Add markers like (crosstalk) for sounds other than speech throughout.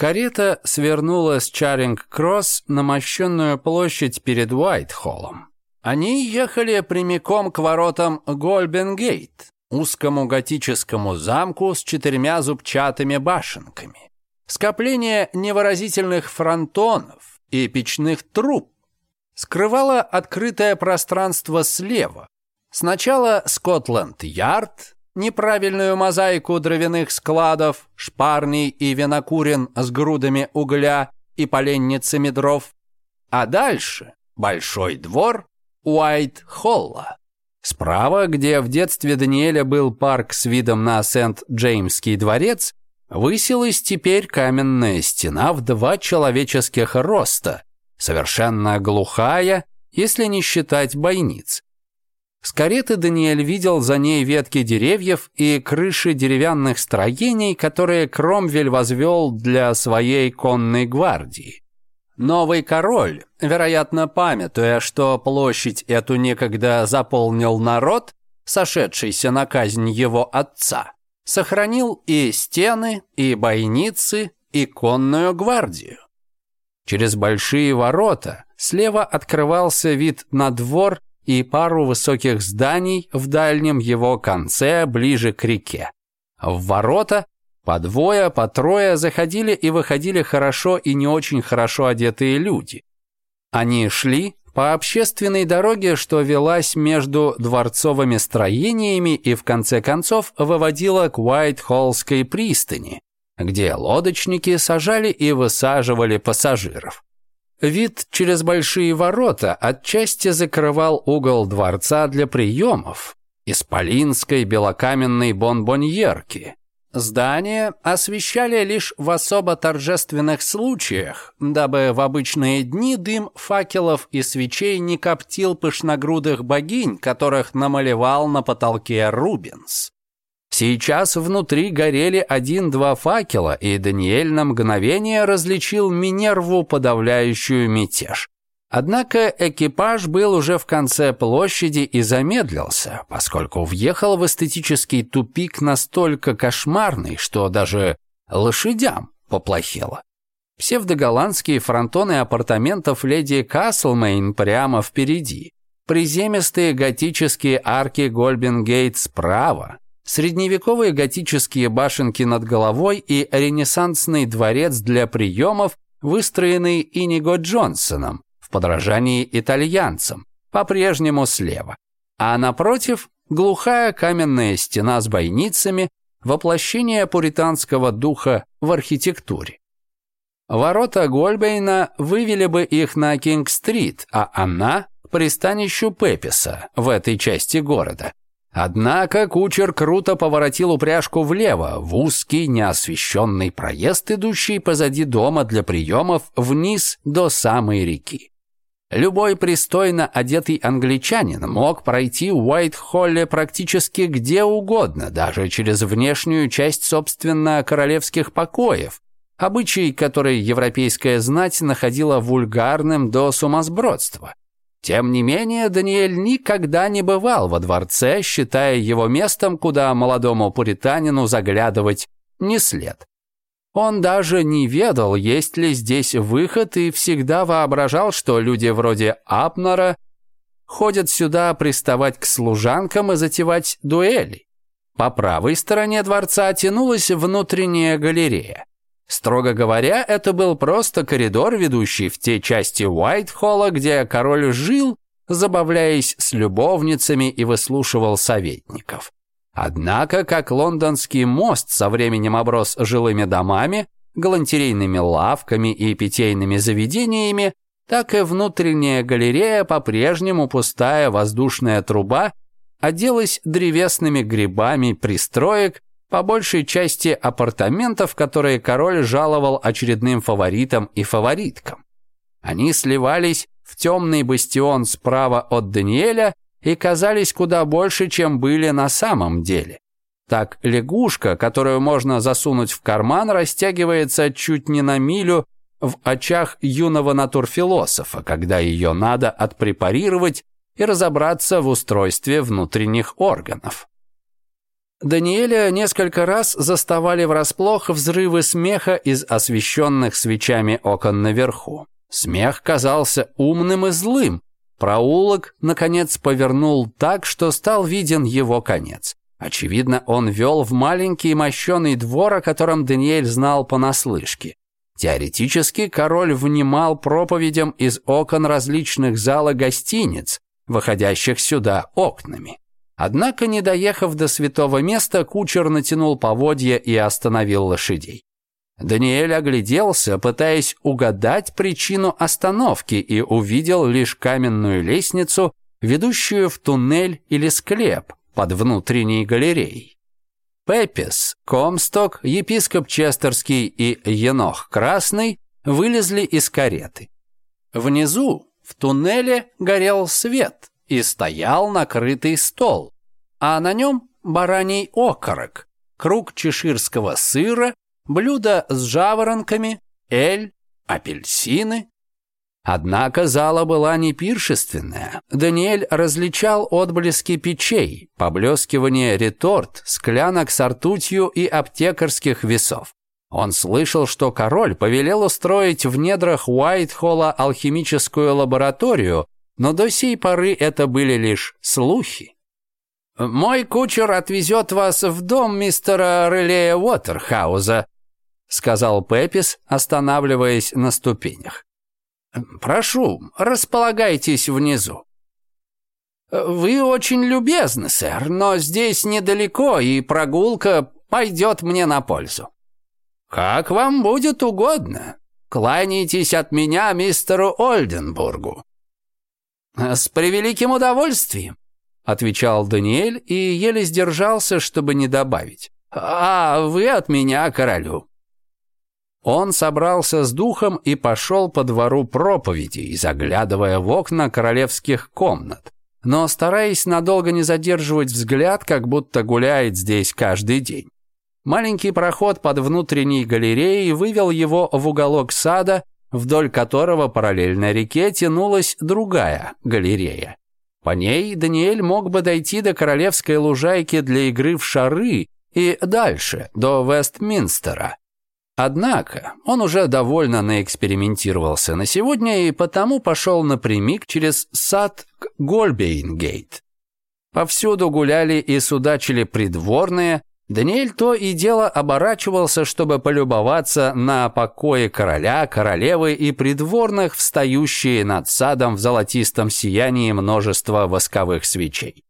Карета свернула с Чаринг-Кросс на мощенную площадь перед Уайт-Холлом. Они ехали прямиком к воротам Гольбенгейт, узкому готическому замку с четырьмя зубчатыми башенками. Скопление невыразительных фронтонов и печных труб скрывало открытое пространство слева. Сначала Скотланд-Ярд, неправильную мозаику дровяных складов, шпарней и винокурен с грудами угля и поленницами дров. А дальше большой двор Уайт-Холла. Справа, где в детстве Даниэля был парк с видом на Сент-Джеймский дворец, высилась теперь каменная стена в два человеческих роста, совершенно глухая, если не считать бойниц. С кареты Даниэль видел за ней ветки деревьев и крыши деревянных строений, которые Кромвель возвел для своей конной гвардии. Новый король, вероятно памятуя, что площадь эту некогда заполнил народ, сошедшийся на казнь его отца, сохранил и стены, и бойницы, и конную гвардию. Через большие ворота слева открывался вид на двор и пару высоких зданий в дальнем его конце, ближе к реке. В ворота по двое, по трое заходили и выходили хорошо и не очень хорошо одетые люди. Они шли по общественной дороге, что велась между дворцовыми строениями и в конце концов выводила к Уайт-Холлской пристани, где лодочники сажали и высаживали пассажиров. Вид через большие ворота отчасти закрывал угол дворца для приемов исполинской белокаменной бонбоньерки. Здание освещали лишь в особо торжественных случаях, дабы в обычные дни дым факелов и свечей не коптил пышногрудых богинь, которых намалевал на потолке Рубенс. Сейчас внутри горели один-два факела, и Даниэль на мгновение различил Минерву, подавляющую мятеж. Однако экипаж был уже в конце площади и замедлился, поскольку въехал в эстетический тупик настолько кошмарный, что даже лошадям поплохело. Псевдоголландские фронтоны апартаментов леди Каслмейн прямо впереди. Приземистые готические арки Гольбенгейт справа. Средневековые готические башенки над головой и ренессансный дворец для приемов, выстроенный Иниго Джонсоном в подражании итальянцам, по-прежнему слева. А напротив – глухая каменная стена с бойницами, воплощение пуританского духа в архитектуре. Ворота Гольбейна вывели бы их на Кинг-стрит, а она – к пристанищу Пеписа в этой части города, Однако кучер круто поворотил упряжку влево, в узкий неосвещенный проезд, идущий позади дома для приемов, вниз до самой реки. Любой пристойно одетый англичанин мог пройти в Уайт-Холле практически где угодно, даже через внешнюю часть, собственно, королевских покоев, обычай, который европейская знать находила вульгарным до сумасбродства. Тем не менее, Даниэль никогда не бывал во дворце, считая его местом, куда молодому пуританину заглядывать не след. Он даже не ведал, есть ли здесь выход, и всегда воображал, что люди вроде Апнера ходят сюда приставать к служанкам и затевать дуэли. По правой стороне дворца тянулась внутренняя галерея. Строго говоря, это был просто коридор, ведущий в те части Уайтхолла, где король жил, забавляясь с любовницами и выслушивал советников. Однако, как лондонский мост со временем оброс жилыми домами, галантерейными лавками и питейными заведениями, так и внутренняя галерея, по-прежнему пустая воздушная труба, оделась древесными грибами пристроек, по большей части апартаментов, которые король жаловал очередным фаворитам и фавориткам. Они сливались в темный бастион справа от Даниэля и казались куда больше, чем были на самом деле. Так лягушка, которую можно засунуть в карман, растягивается чуть не на милю в очах юного натурфилософа, когда ее надо отпрепарировать и разобраться в устройстве внутренних органов. Даниэля несколько раз заставали врасплох взрывы смеха из освещенных свечами окон наверху. Смех казался умным и злым. Проулок, наконец, повернул так, что стал виден его конец. Очевидно, он вел в маленький мощеный двор, о котором Даниэль знал понаслышке. Теоретически король внимал проповедям из окон различных зала гостиниц, выходящих сюда окнами. Однако, не доехав до святого места, кучер натянул поводья и остановил лошадей. Даниэль огляделся, пытаясь угадать причину остановки, и увидел лишь каменную лестницу, ведущую в туннель или склеп под внутренней галереей. Пепис, Комсток, епископ Честерский и Енох Красный вылезли из кареты. Внизу, в туннеле, горел свет, и стоял накрытый стол, а на нем бараний окорок, круг чеширского сыра, блюдо с жаворонками, эль, апельсины. Однако зала была не пиршественная. Даниэль различал отблески печей, поблескивание реторт, склянок с ртутью и аптекарских весов. Он слышал, что король повелел устроить в недрах Уайтхолла алхимическую лабораторию, но до сей поры это были лишь слухи. «Мой кучер отвезет вас в дом мистера Релея Уотерхауза», сказал Пепис, останавливаясь на ступенях. «Прошу, располагайтесь внизу». «Вы очень любезны, сэр, но здесь недалеко, и прогулка пойдет мне на пользу». «Как вам будет угодно. Кланяйтесь от меня мистеру Ольденбургу. «С превеликим удовольствием», — отвечал Даниэль и еле сдержался, чтобы не добавить. «А вы от меня королю». Он собрался с духом и пошел по двору проповеди, заглядывая в окна королевских комнат, но стараясь надолго не задерживать взгляд, как будто гуляет здесь каждый день. Маленький проход под внутренней галереей вывел его в уголок сада, вдоль которого параллельно реке тянулась другая галерея. По ней Даниэль мог бы дойти до королевской лужайки для игры в шары и дальше, до Вестминстера. Однако он уже довольно наэкспериментировался на сегодня и потому пошел напрямик через сад к Гольбейнгейт. Повсюду гуляли и судачили придворные, Даниэль то и дело оборачивался, чтобы полюбоваться на покое короля, королевы и придворных, встающие над садом в золотистом сиянии множества восковых свечей.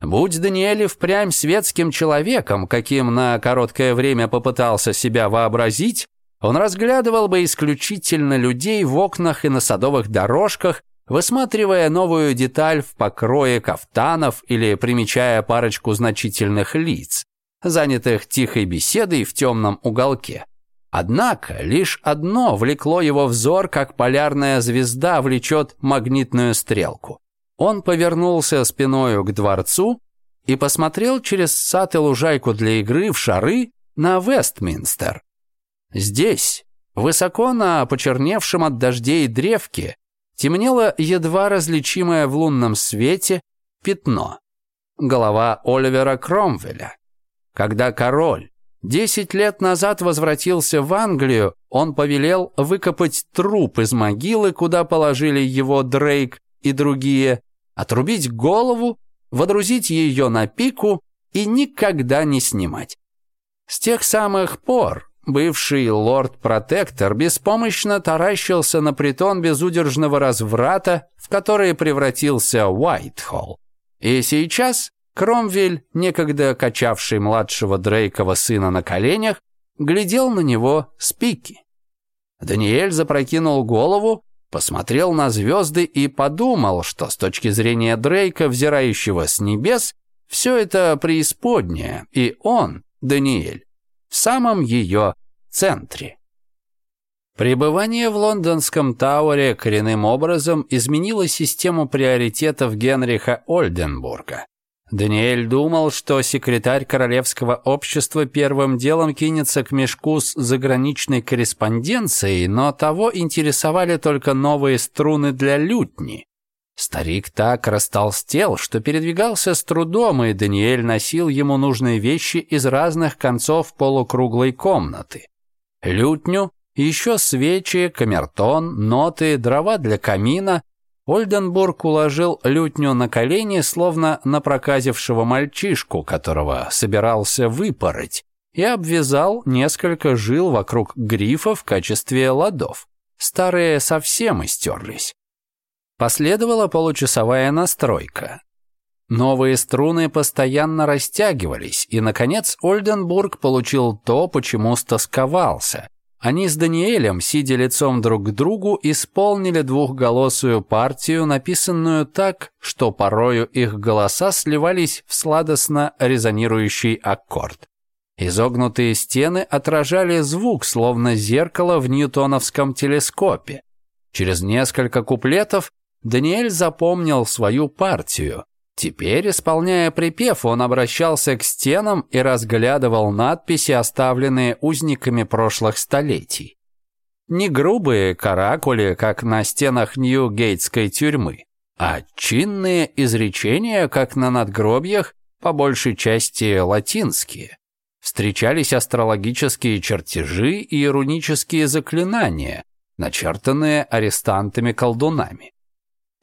Будь Даниэль впрямь светским человеком, каким на короткое время попытался себя вообразить, он разглядывал бы исключительно людей в окнах и на садовых дорожках, высматривая новую деталь в покрое кафтанов или примечая парочку значительных лиц занятых тихой беседой в темном уголке. Однако лишь одно влекло его взор, как полярная звезда влечет магнитную стрелку. Он повернулся спиною к дворцу и посмотрел через сад и лужайку для игры в шары на Вестминстер. Здесь, высоко на почерневшем от дождей древке, темнело едва различимое в лунном свете пятно. Голова Оливера Кромвеля. Когда король десять лет назад возвратился в Англию, он повелел выкопать труп из могилы, куда положили его Дрейк и другие, отрубить голову, водрузить ее на пику и никогда не снимать. С тех самых пор бывший лорд-протектор беспомощно таращился на притон безудержного разврата, в который превратился Уайтхолл. И сейчас Кромвель, некогда качавший младшего Дрейкова сына на коленях, глядел на него с пики. Даниэль запрокинул голову, посмотрел на звезды и подумал, что с точки зрения Дрейка, взирающего с небес, все это преисподнее, и он, Даниэль, в самом ее центре. Пребывание в лондонском Тауэре коренным образом изменило систему приоритетов Генриха Ольденбурга. Даниэль думал, что секретарь Королевского общества первым делом кинется к мешку с заграничной корреспонденцией, но того интересовали только новые струны для лютни. Старик так растолстел, что передвигался с трудом, и Даниэль носил ему нужные вещи из разных концов полукруглой комнаты. Лютню, еще свечи, камертон, ноты, дрова для камина — Ольденбург уложил лютню на колени, словно на проказившего мальчишку, которого собирался выпороть, и обвязал несколько жил вокруг грифа в качестве ладов. Старые совсем истерлись. Последовала получасовая настройка. Новые струны постоянно растягивались, и, наконец, Ольденбург получил то, почему стосковался. Они с Даниэлем, сидя лицом друг к другу, исполнили двухголосую партию, написанную так, что порою их голоса сливались в сладостно резонирующий аккорд. Изогнутые стены отражали звук, словно зеркало в ньютоновском телескопе. Через несколько куплетов Даниэль запомнил свою партию. Теперь, исполняя припев, он обращался к стенам и разглядывал надписи, оставленные узниками прошлых столетий. Не грубые каракули, как на стенах Нью-Гейтской тюрьмы, а чинные изречения, как на надгробьях, по большей части латинские. Встречались астрологические чертежи и рунические заклинания, начертанные арестантами-колдунами.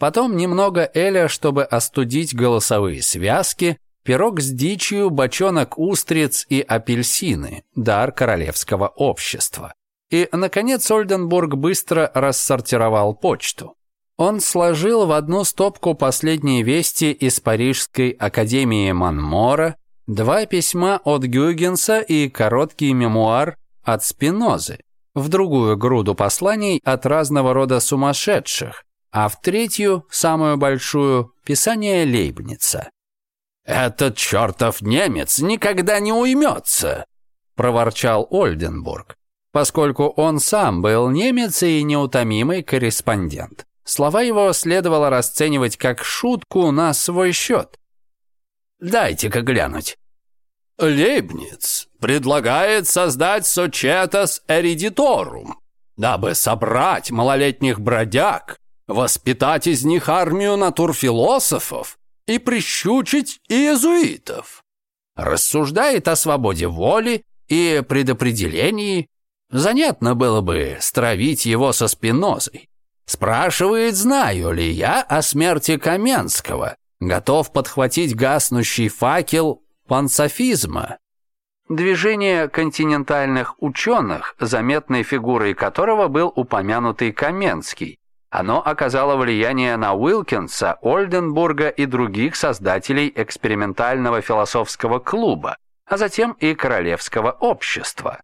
Потом немного эля, чтобы остудить голосовые связки, пирог с дичью, бочонок устриц и апельсины, дар королевского общества. И, наконец, Ольденбург быстро рассортировал почту. Он сложил в одну стопку последние вести из Парижской академии Манмора, два письма от Гюгенса и короткий мемуар от Спинозы, в другую груду посланий от разного рода сумасшедших, а в третью, самую большую, писание Лейбница. «Этот чертов немец никогда не уймется!» — проворчал Ольденбург, поскольку он сам был немец и неутомимый корреспондент. Слова его следовало расценивать как шутку на свой счет. «Дайте-ка глянуть». «Лейбниц предлагает создать Сочетас Эридиторум, дабы собрать малолетних бродяг воспитать из них армию натурфилософов и прищучить иезуитов. Рассуждает о свободе воли и предопределении. Занятно было бы стравить его со спинозой. Спрашивает, знаю ли я о смерти Каменского. Готов подхватить гаснущий факел пансофизма. Движение континентальных ученых, заметной фигурой которого был упомянутый Каменский, оно оказало влияние на Уилкинса, Ольденбурга и других создателей экспериментального философского клуба, а затем и королевского общества.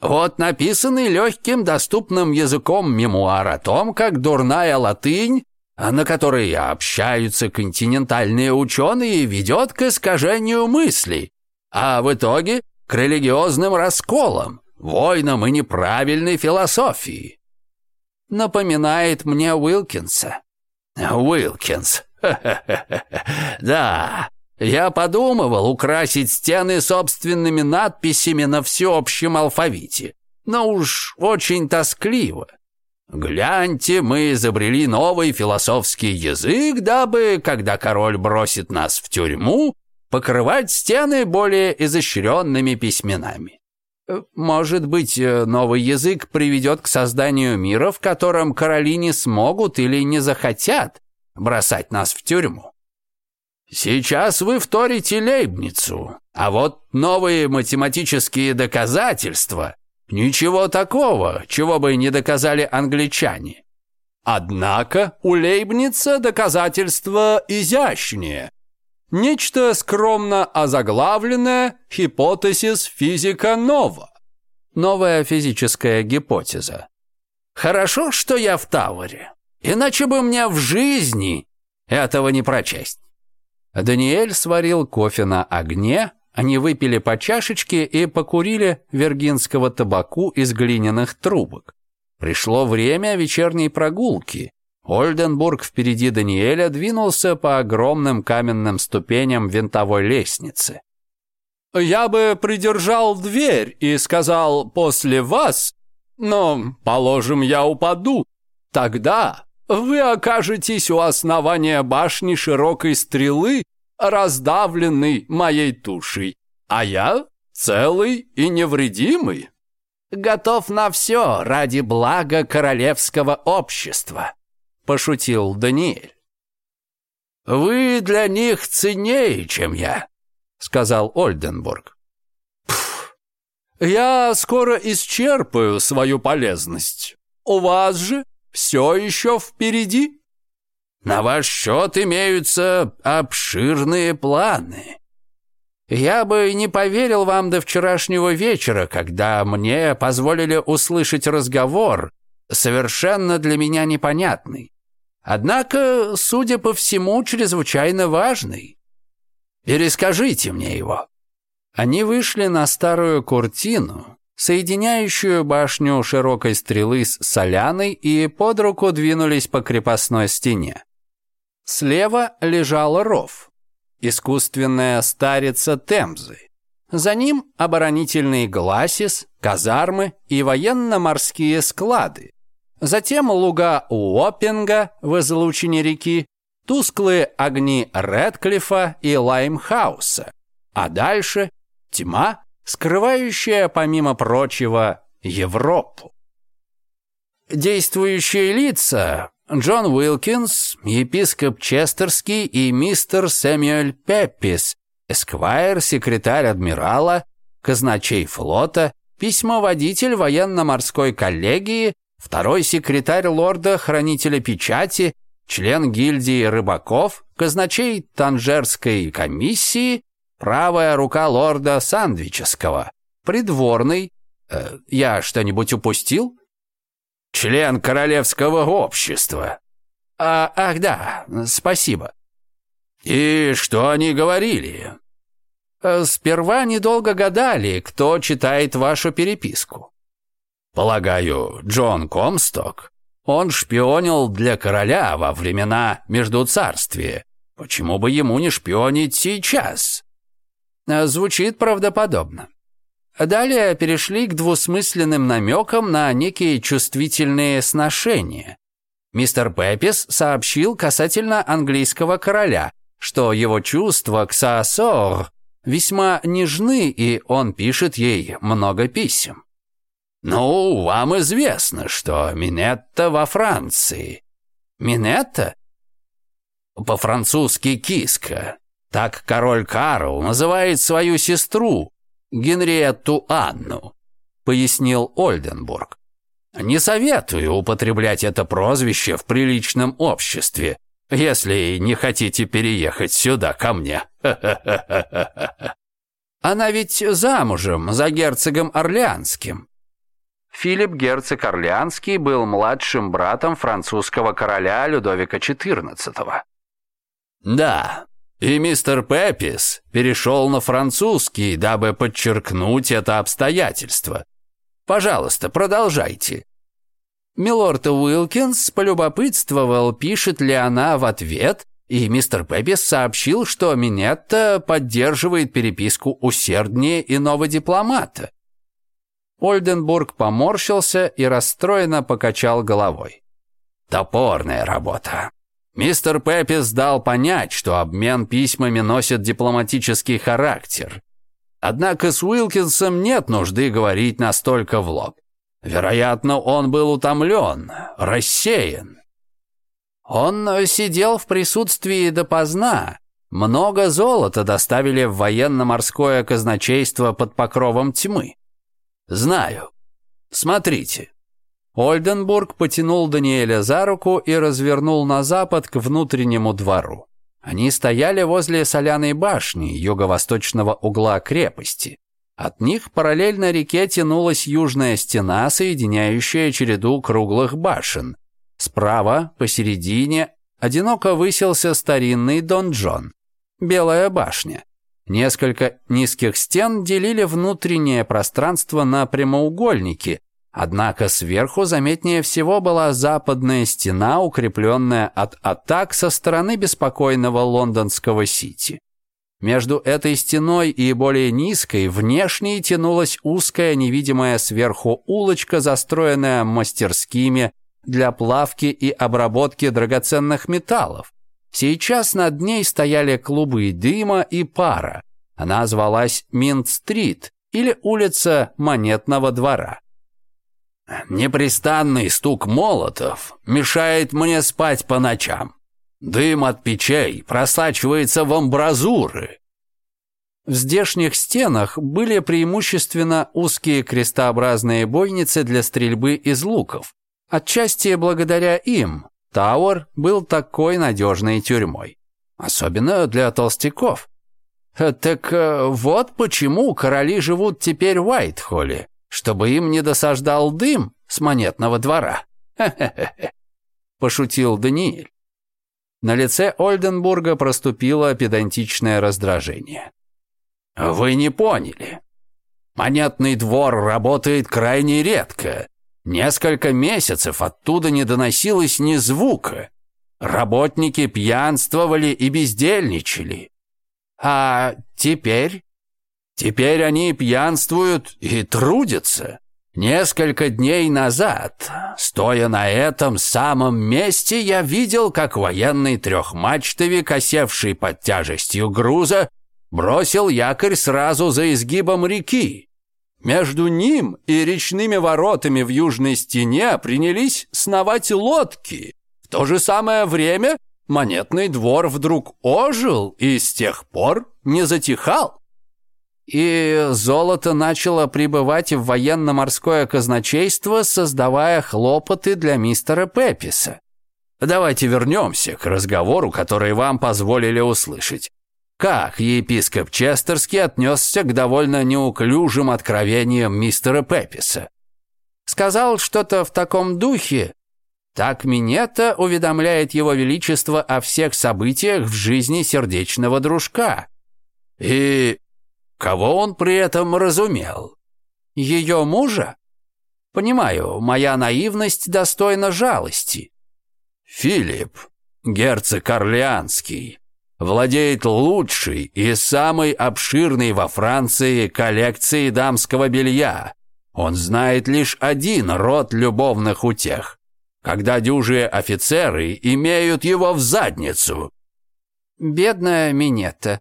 Вот написанный легким доступным языком мемуар о том, как дурная латынь, а на которой общаются континентальные ученые, ведет к искажению мыслей, а в итоге к религиозным расколам, войнам и неправильной философии напоминает мне Уилкинса». «Уилкинс, (laughs) да, я подумывал украсить стены собственными надписями на всеобщем алфавите, но уж очень тоскливо. Гляньте, мы изобрели новый философский язык, дабы, когда король бросит нас в тюрьму, покрывать стены более изощренными письменами. Может быть, э, новый язык приведет к созданию мира, в котором короли не смогут или не захотят бросать нас в тюрьму. Сейчас вы вторите Лейбницу, а вот новые математические доказательства. Ничего такого, чего бы не доказали англичане. Однако у Лейбница доказательства изящнее, Нечто скромно озаглавленное «Хипотезис физика нова». Новая физическая гипотеза. Хорошо, что я в Тауэре. Иначе бы мне в жизни этого не прочесть. Даниэль сварил кофе на огне, они выпили по чашечке и покурили вергинского табаку из глиняных трубок. Пришло время вечерней прогулки, Ольденбург впереди Даниэля двинулся по огромным каменным ступеням винтовой лестницы. «Я бы придержал дверь и сказал «после вас», но, положим, я упаду. Тогда вы окажетесь у основания башни широкой стрелы, раздавленный моей тушей, а я целый и невредимый». «Готов на все ради блага королевского общества», – пошутил Даниэль. «Вы для них ценнее, чем я», – сказал Ольденбург. Пф! «Я скоро исчерпаю свою полезность. У вас же все еще впереди». «На ваш счет имеются обширные планы», я бы не поверил вам до вчерашнего вечера, когда мне позволили услышать разговор, совершенно для меня непонятный. Однако, судя по всему, чрезвычайно важный. Перескажите мне его». Они вышли на старую куртину, соединяющую башню широкой стрелы с соляной, и под руку двинулись по крепостной стене. Слева лежал ров, искусственная старица Темзы. За ним оборонительный гласис, казармы и военно-морские склады, Затем луга Уоппинга в излучине реки, тусклые огни Редклифа и Лаймхауса, а дальше тьма, скрывающая, помимо прочего, Европу. Действующие лица Джон Уилкинс, епископ Честерский и мистер Сэмюэль Пеппис, эсквайр, секретарь адмирала, казначей флота, письмоводитель военно-морской коллегии, второй секретарь лорда-хранителя печати, член гильдии рыбаков, казначей Танжерской комиссии, правая рука лорда Сандвического, придворный. Э, я что-нибудь упустил? Член королевского общества. А, ах, да, спасибо. И что они говорили? Э, сперва недолго гадали, кто читает вашу переписку. Полагаю, Джон Комсток? Он шпионил для короля во времена Междуцарствия. Почему бы ему не шпионить сейчас? А, звучит правдоподобно. Далее перешли к двусмысленным намекам на некие чувствительные сношения. Мистер Пеппис сообщил касательно английского короля, что его чувства к Саосор весьма нежны, и он пишет ей много писем. «Ну, вам известно, что Минетта во Франции». «Минетта?» «По-французски киска. Так король Карл называет свою сестру, Генриетту Анну», — пояснил Ольденбург. «Не советую употреблять это прозвище в приличном обществе, если не хотите переехать сюда ко мне». «Она ведь замужем за герцогом Орлеанским», Филипп герцог Орлеанский был младшим братом французского короля Людовика XIV. Да, и мистер Пепис перешел на французский, дабы подчеркнуть это обстоятельство. Пожалуйста, продолжайте. Милорд Уилкинс полюбопытствовал, пишет ли она в ответ, и мистер Пепис сообщил, что Минетта поддерживает переписку усерднее иного дипломата. Ольденбург поморщился и расстроенно покачал головой. Топорная работа. Мистер Пеппис дал понять, что обмен письмами носит дипломатический характер. Однако с Уилкинсом нет нужды говорить настолько в лоб. Вероятно, он был утомлен, рассеян. Он сидел в присутствии допоздна. Много золота доставили в военно-морское казначейство под покровом тьмы. «Знаю. Смотрите». Ольденбург потянул Даниэля за руку и развернул на запад к внутреннему двору. Они стояли возле соляной башни юго-восточного угла крепости. От них параллельно реке тянулась южная стена, соединяющая череду круглых башен. Справа, посередине, одиноко высился старинный донжон – Белая башня. Несколько низких стен делили внутреннее пространство на прямоугольники, однако сверху заметнее всего была западная стена, укрепленная от атак со стороны беспокойного лондонского сити. Между этой стеной и более низкой внешней тянулась узкая невидимая сверху улочка, застроенная мастерскими для плавки и обработки драгоценных металлов, Сейчас над ней стояли клубы дыма и пара. Она звалась Минт-стрит или улица Монетного двора. «Непрестанный стук молотов мешает мне спать по ночам. Дым от печей просачивается в амбразуры», в здешних стенах были преимущественно узкие крестообразные бойницы для стрельбы из луков. Отчасти благодаря им Тауэр был такой надежной тюрьмой. Особенно для толстяков. Э, так э, вот почему короли живут теперь в Уайтхолле, чтобы им не досаждал дым с монетного двора. Хе-хе-хе, пошутил Даниэль. На лице Ольденбурга проступило педантичное раздражение. «Вы не поняли. Монетный двор работает крайне редко, Несколько месяцев оттуда не доносилось ни звука. Работники пьянствовали и бездельничали. А теперь? Теперь они пьянствуют и трудятся. Несколько дней назад, стоя на этом самом месте, я видел, как военный трехмачтовик, осевший под тяжестью груза, бросил якорь сразу за изгибом реки. Между ним и речными воротами в южной стене принялись сновать лодки. В то же самое время монетный двор вдруг ожил и с тех пор не затихал. И золото начало прибывать в военно-морское казначейство, создавая хлопоты для мистера Пеписа. Давайте вернемся к разговору, который вам позволили услышать как епископ Честерский отнесся к довольно неуклюжим откровениям мистера Пеписа. Сказал что-то в таком духе. Так Минета уведомляет его величество о всех событиях в жизни сердечного дружка. И кого он при этом разумел? Ее мужа? Понимаю, моя наивность достойна жалости. Филипп, герцог Орлеанский, владеет лучшей и самой обширной во Франции коллекцией дамского белья. Он знает лишь один род любовных утех, когда дюжие офицеры имеют его в задницу. Бедная Минетта.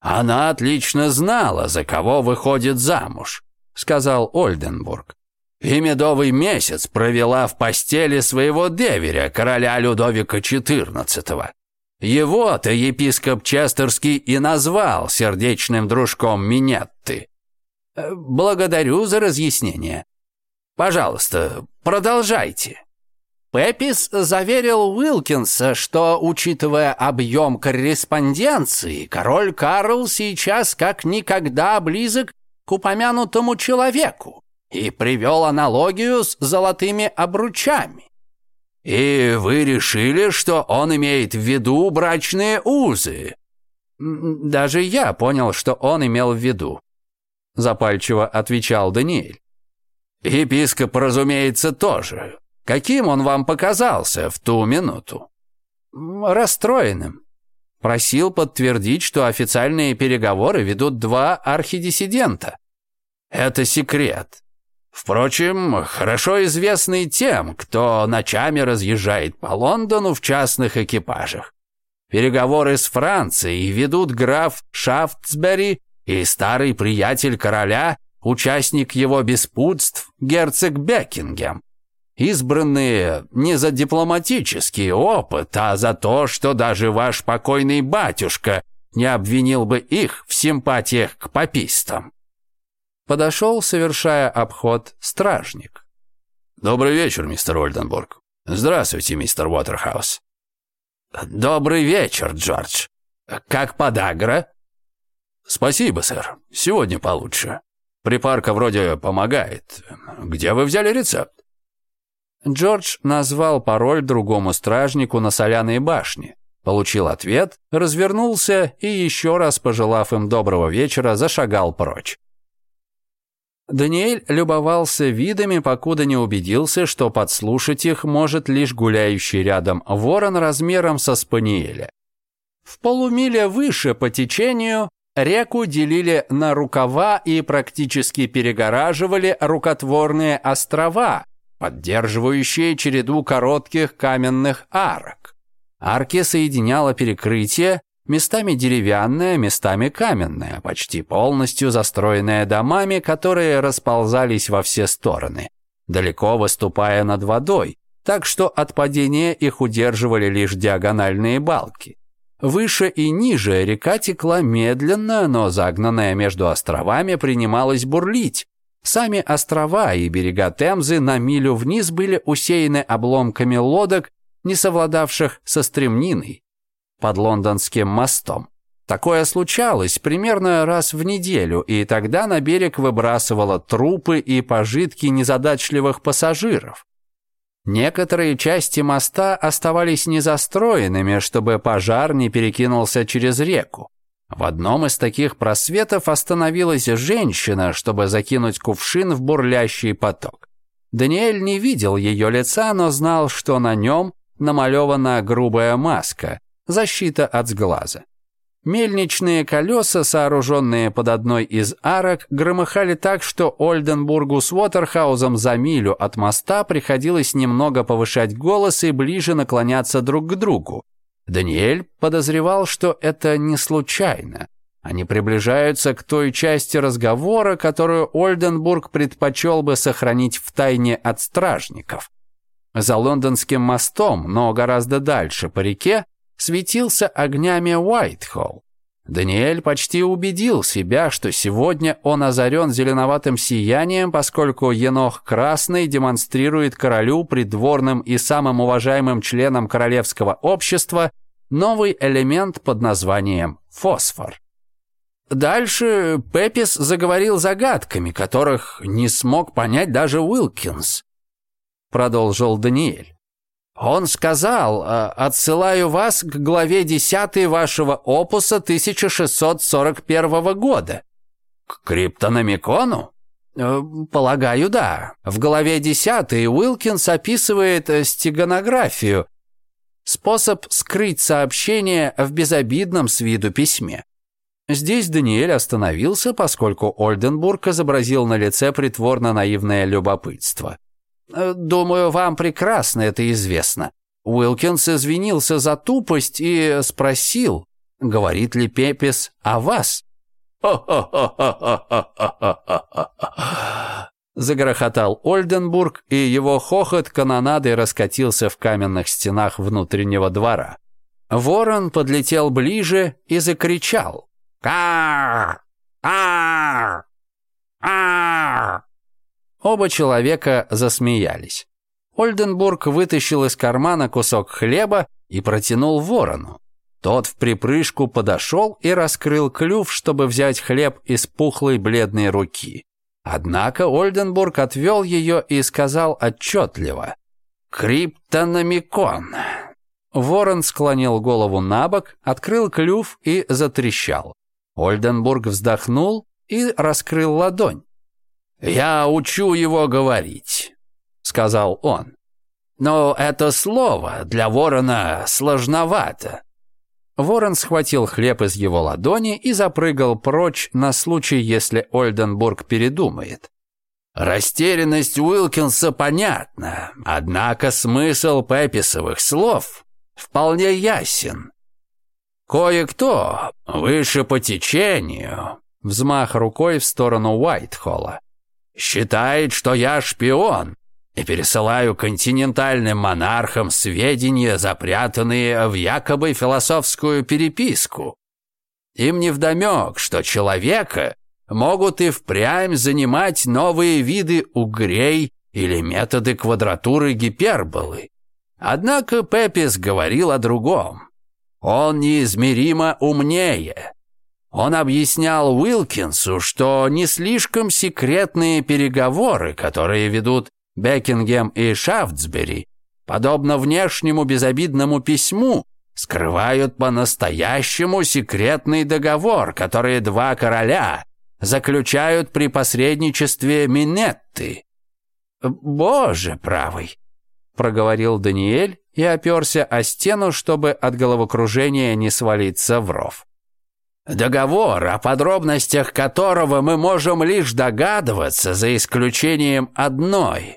Она отлично знала, за кого выходит замуж, сказал Ольденбург. И медовый месяц провела в постели своего деверя, короля Людовика XIV. Его-то епископ Честерский и назвал сердечным дружком Минетты. Э, благодарю за разъяснение. Пожалуйста, продолжайте. Пеппис заверил Уилкинса, что, учитывая объем корреспонденции, король Карл сейчас как никогда близок к упомянутому человеку и привел аналогию с золотыми обручами. «И вы решили, что он имеет в виду брачные узы?» «Даже я понял, что он имел в виду», — запальчиво отвечал Даниэль. «Епископ, разумеется, тоже. Каким он вам показался в ту минуту?» «Расстроенным», просил подтвердить, что официальные переговоры ведут два архидиссидента. Это секрет. Впрочем, хорошо известный тем, кто ночами разъезжает по Лондону в частных экипажах. Переговоры с Францией ведут граф Шафтсбери и старый приятель короля, участник его беспутств, герцог Бекингем. Избранные не за дипломатический опыт, а за то, что даже ваш покойный батюшка не обвинил бы их в симпатиях к попистам подошел, совершая обход, стражник. «Добрый вечер, мистер Ольденбург. Здравствуйте, мистер Уотерхаус». «Добрый вечер, Джордж. Как подагра?» «Спасибо, сэр. Сегодня получше. Припарка вроде помогает. Где вы взяли рецепт?» Джордж назвал пароль другому стражнику на соляной башне, получил ответ, развернулся и еще раз, пожелав им доброго вечера, зашагал прочь. Даниэль любовался видами, покуда не убедился, что подслушать их может лишь гуляющий рядом ворон размером со спаниеля. В полумиле выше по течению реку делили на рукава и практически перегораживали рукотворные острова, поддерживающие череду коротких каменных арок. Арки соединяло перекрытие, местами деревянная, местами каменная, почти полностью застроенная домами, которые расползались во все стороны, далеко выступая над водой, так что от падения их удерживали лишь диагональные балки. Выше и ниже река текла медленно, но загнанная между островами принималась бурлить. Сами острова и берега Темзы на милю вниз были усеяны обломками лодок, не совладавших со стремниной, под лондонским мостом. Такое случалось примерно раз в неделю, и тогда на берег выбрасывало трупы и пожитки незадачливых пассажиров. Некоторые части моста оставались незастроенными, чтобы пожар не перекинулся через реку. В одном из таких просветов остановилась женщина, чтобы закинуть кувшин в бурлящий поток. Даниэль не видел ее лица, но знал, что на нем намалевана грубая маска, защита от сглаза. Мельничные колеса, сооруженные под одной из арок, громыхали так, что Ольденбургу с Уотерхаузом за милю от моста приходилось немного повышать голос и ближе наклоняться друг к другу. Даниэль подозревал, что это не случайно. Они приближаются к той части разговора, которую Ольденбург предпочел бы сохранить в тайне от стражников. За лондонским мостом, но гораздо дальше по реке, светился огнями Уайтхолл. Даниэль почти убедил себя, что сегодня он озарен зеленоватым сиянием, поскольку Енох Красный демонстрирует королю, придворным и самым уважаемым членам королевского общества новый элемент под названием фосфор. Дальше Пепис заговорил загадками, которых не смог понять даже Уилкинс, продолжил Даниэль. Он сказал, «Э, отсылаю вас к главе 10 вашего опуса 1641 года. К криптономикону? Э, полагаю, да. В главе 10 Уилкинс описывает э, стегонографию, способ скрыть сообщение в безобидном с виду письме. Здесь Даниэль остановился, поскольку Ольденбург изобразил на лице притворно наивное любопытство. Думаю, вам прекрасно это известно. Уилкинс извинился за тупость и спросил, говорит ли Пепис о вас. (laughs) Загрохотал Ольденбург, и его хохот канонадой раскатился в каменных стенах внутреннего двора. Ворон подлетел ближе и закричал. «Кар! Кар! Кар!» Оба человека засмеялись. Ольденбург вытащил из кармана кусок хлеба и протянул ворону. Тот в припрыжку подошел и раскрыл клюв, чтобы взять хлеб из пухлой бледной руки. Однако Ольденбург отвел ее и сказал отчетливо «Криптономикон». Ворон склонил голову на бок, открыл клюв и затрещал. Ольденбург вздохнул и раскрыл ладонь. «Я учу его говорить», — сказал он. «Но это слово для ворона сложновато». Ворон схватил хлеб из его ладони и запрыгал прочь на случай, если Ольденбург передумает. Растерянность Уилкинса понятна, однако смысл Пепписовых слов вполне ясен. Кое-кто выше по течению, взмах рукой в сторону Уайтхолла, считает, что я шпион и пересылаю континентальным монархам сведения, запрятанные в якобы философскую переписку. Им невдомек, что человека могут и впрямь занимать новые виды угрей или методы квадратуры гиперболы. Однако Пепис говорил о другом. Он неизмеримо умнее, он объяснял Уилкинсу, что не слишком секретные переговоры, которые ведут Бекингем и Шафтсбери, подобно внешнему безобидному письму, скрывают по-настоящему секретный договор, который два короля заключают при посредничестве Минетты. «Боже правый!» — проговорил Даниэль и оперся о стену, чтобы от головокружения не свалиться в ров. Договор, о подробностях которого мы можем лишь догадываться, за исключением одной.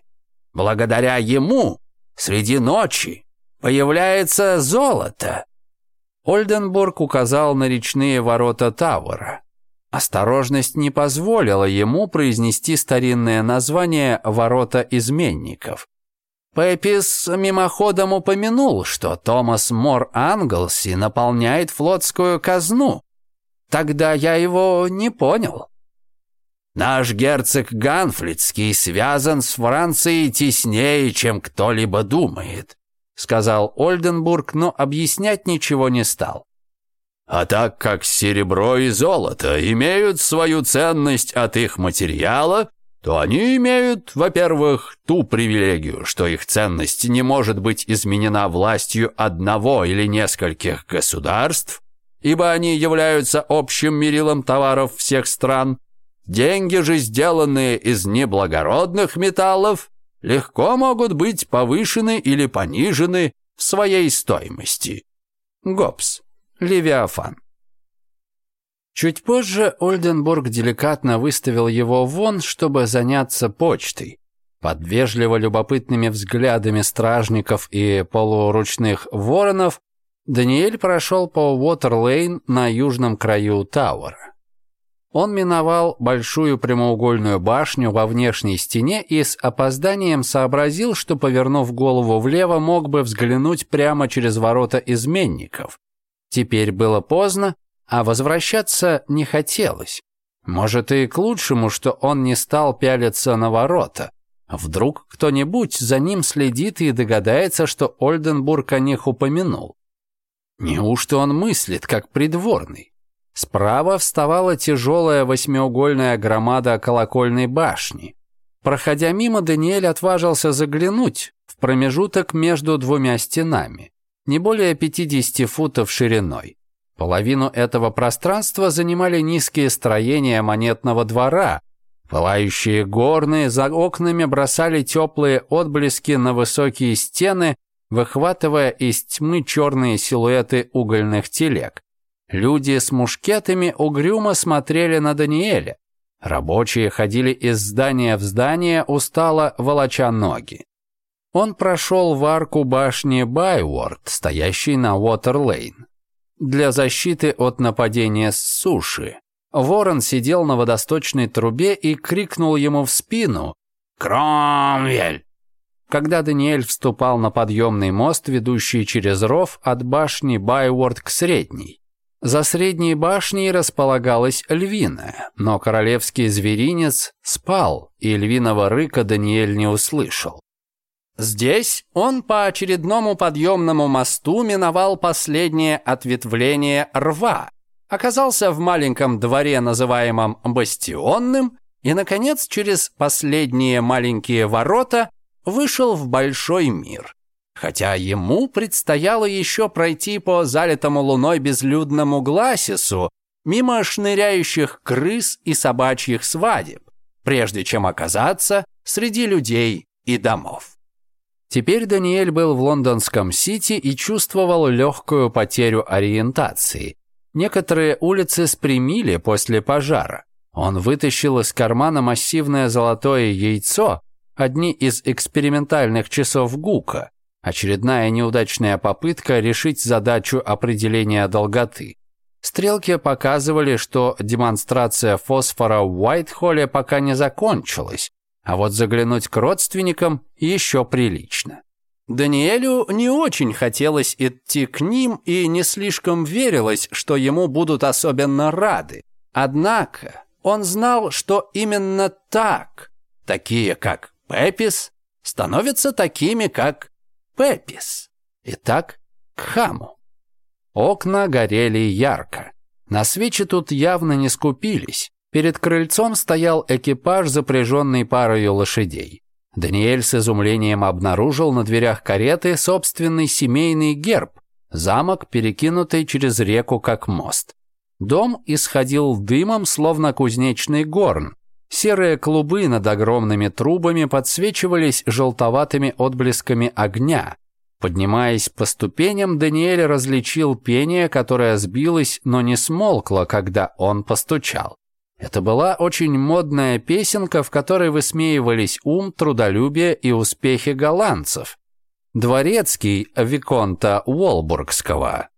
Благодаря ему среди ночи появляется золото. Ольденбург указал на речные ворота Тауэра. Осторожность не позволила ему произнести старинное название «Ворота изменников». Пеппис мимоходом упомянул, что Томас Мор Англси наполняет флотскую казну, Тогда я его не понял. Наш герцог Ганфлицкий связан с Францией теснее, чем кто-либо думает, сказал Ольденбург, но объяснять ничего не стал. А так как серебро и золото имеют свою ценность от их материала, то они имеют, во-первых, ту привилегию, что их ценность не может быть изменена властью одного или нескольких государств, ибо они являются общим мерилом товаров всех стран. Деньги же, сделанные из неблагородных металлов, легко могут быть повышены или понижены в своей стоимости. Гоббс. Левиафан. Чуть позже Ольденбург деликатно выставил его вон, чтобы заняться почтой. подвежливо любопытными взглядами стражников и полуручных воронов Даниэль прошел по Уотерлейн на южном краю Тауэра. Он миновал большую прямоугольную башню во внешней стене и с опозданием сообразил, что, повернув голову влево, мог бы взглянуть прямо через ворота изменников. Теперь было поздно, а возвращаться не хотелось. Может, и к лучшему, что он не стал пялиться на ворота. Вдруг кто-нибудь за ним следит и догадается, что Ольденбург о них упомянул. Неужто он мыслит, как придворный? Справа вставала тяжелая восьмиугольная громада колокольной башни. Проходя мимо, Даниэль отважился заглянуть в промежуток между двумя стенами, не более 50 футов шириной. Половину этого пространства занимали низкие строения монетного двора. Пылающие горные за окнами бросали теплые отблески на высокие стены выхватывая из тьмы черные силуэты угольных телег. Люди с мушкетами угрюмо смотрели на Даниэля. Рабочие ходили из здания в здание, устало волоча ноги. Он прошел в арку башни Байворд, стоящей на Уотерлейн. Для защиты от нападения с суши. Ворон сидел на водосточной трубе и крикнул ему в спину «Кромвель!». Когда Даниэль вступал на подъемный мост, ведущий через ров от башни Байворд к Средней. За Средней башней располагалась львиная, но королевский зверинец спал, и львиного рыка Даниэль не услышал. Здесь он по очередному подъемному мосту миновал последнее ответвление рва, оказался в маленьком дворе, называемом «бастионным», и, наконец, через последние маленькие ворота вышел в большой мир. Хотя ему предстояло еще пройти по залитому луной безлюдному Гласису, мимо шныряющих крыс и собачьих свадеб, прежде чем оказаться среди людей и домов. Теперь Даниэль был в лондонском Сити и чувствовал легкую потерю ориентации. Некоторые улицы спрямили после пожара. Он вытащил из кармана массивное золотое яйцо одни из экспериментальных часов Гука, очередная неудачная попытка решить задачу определения долготы. Стрелки показывали, что демонстрация фосфора в Уайтхолле пока не закончилась, а вот заглянуть к родственникам еще прилично. Даниэлю не очень хотелось идти к ним и не слишком верилось, что ему будут особенно рады. Однако он знал, что именно так, такие как Пепис становятся такими, как Пепис. Итак, к хаму. Окна горели ярко. На свечи тут явно не скупились. Перед крыльцом стоял экипаж, запряженный парой лошадей. Даниэль с изумлением обнаружил на дверях кареты собственный семейный герб, замок, перекинутый через реку как мост. Дом исходил дымом, словно кузнечный горн, Серые клубы над огромными трубами подсвечивались желтоватыми отблесками огня. Поднимаясь по ступеням, Даниэль различил пение, которое сбилось, но не смолкло, когда он постучал. Это была очень модная песенка, в которой высмеивались ум, трудолюбие и успехи голландцев. Дворецкий Виконта Уолбургского.